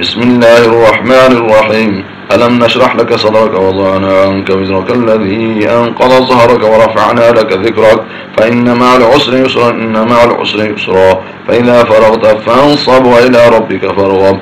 بسم الله الرحمن الرحيم. ألم نشرح لك صدرك وضعنا عنك وزرك الذي أنقض ظهرك ورفعنا لك ذكرك. فإن مع العسر يسرا إن مع العسر يسرا. فإذا فرغت فانصب وإلى ربك فارغب.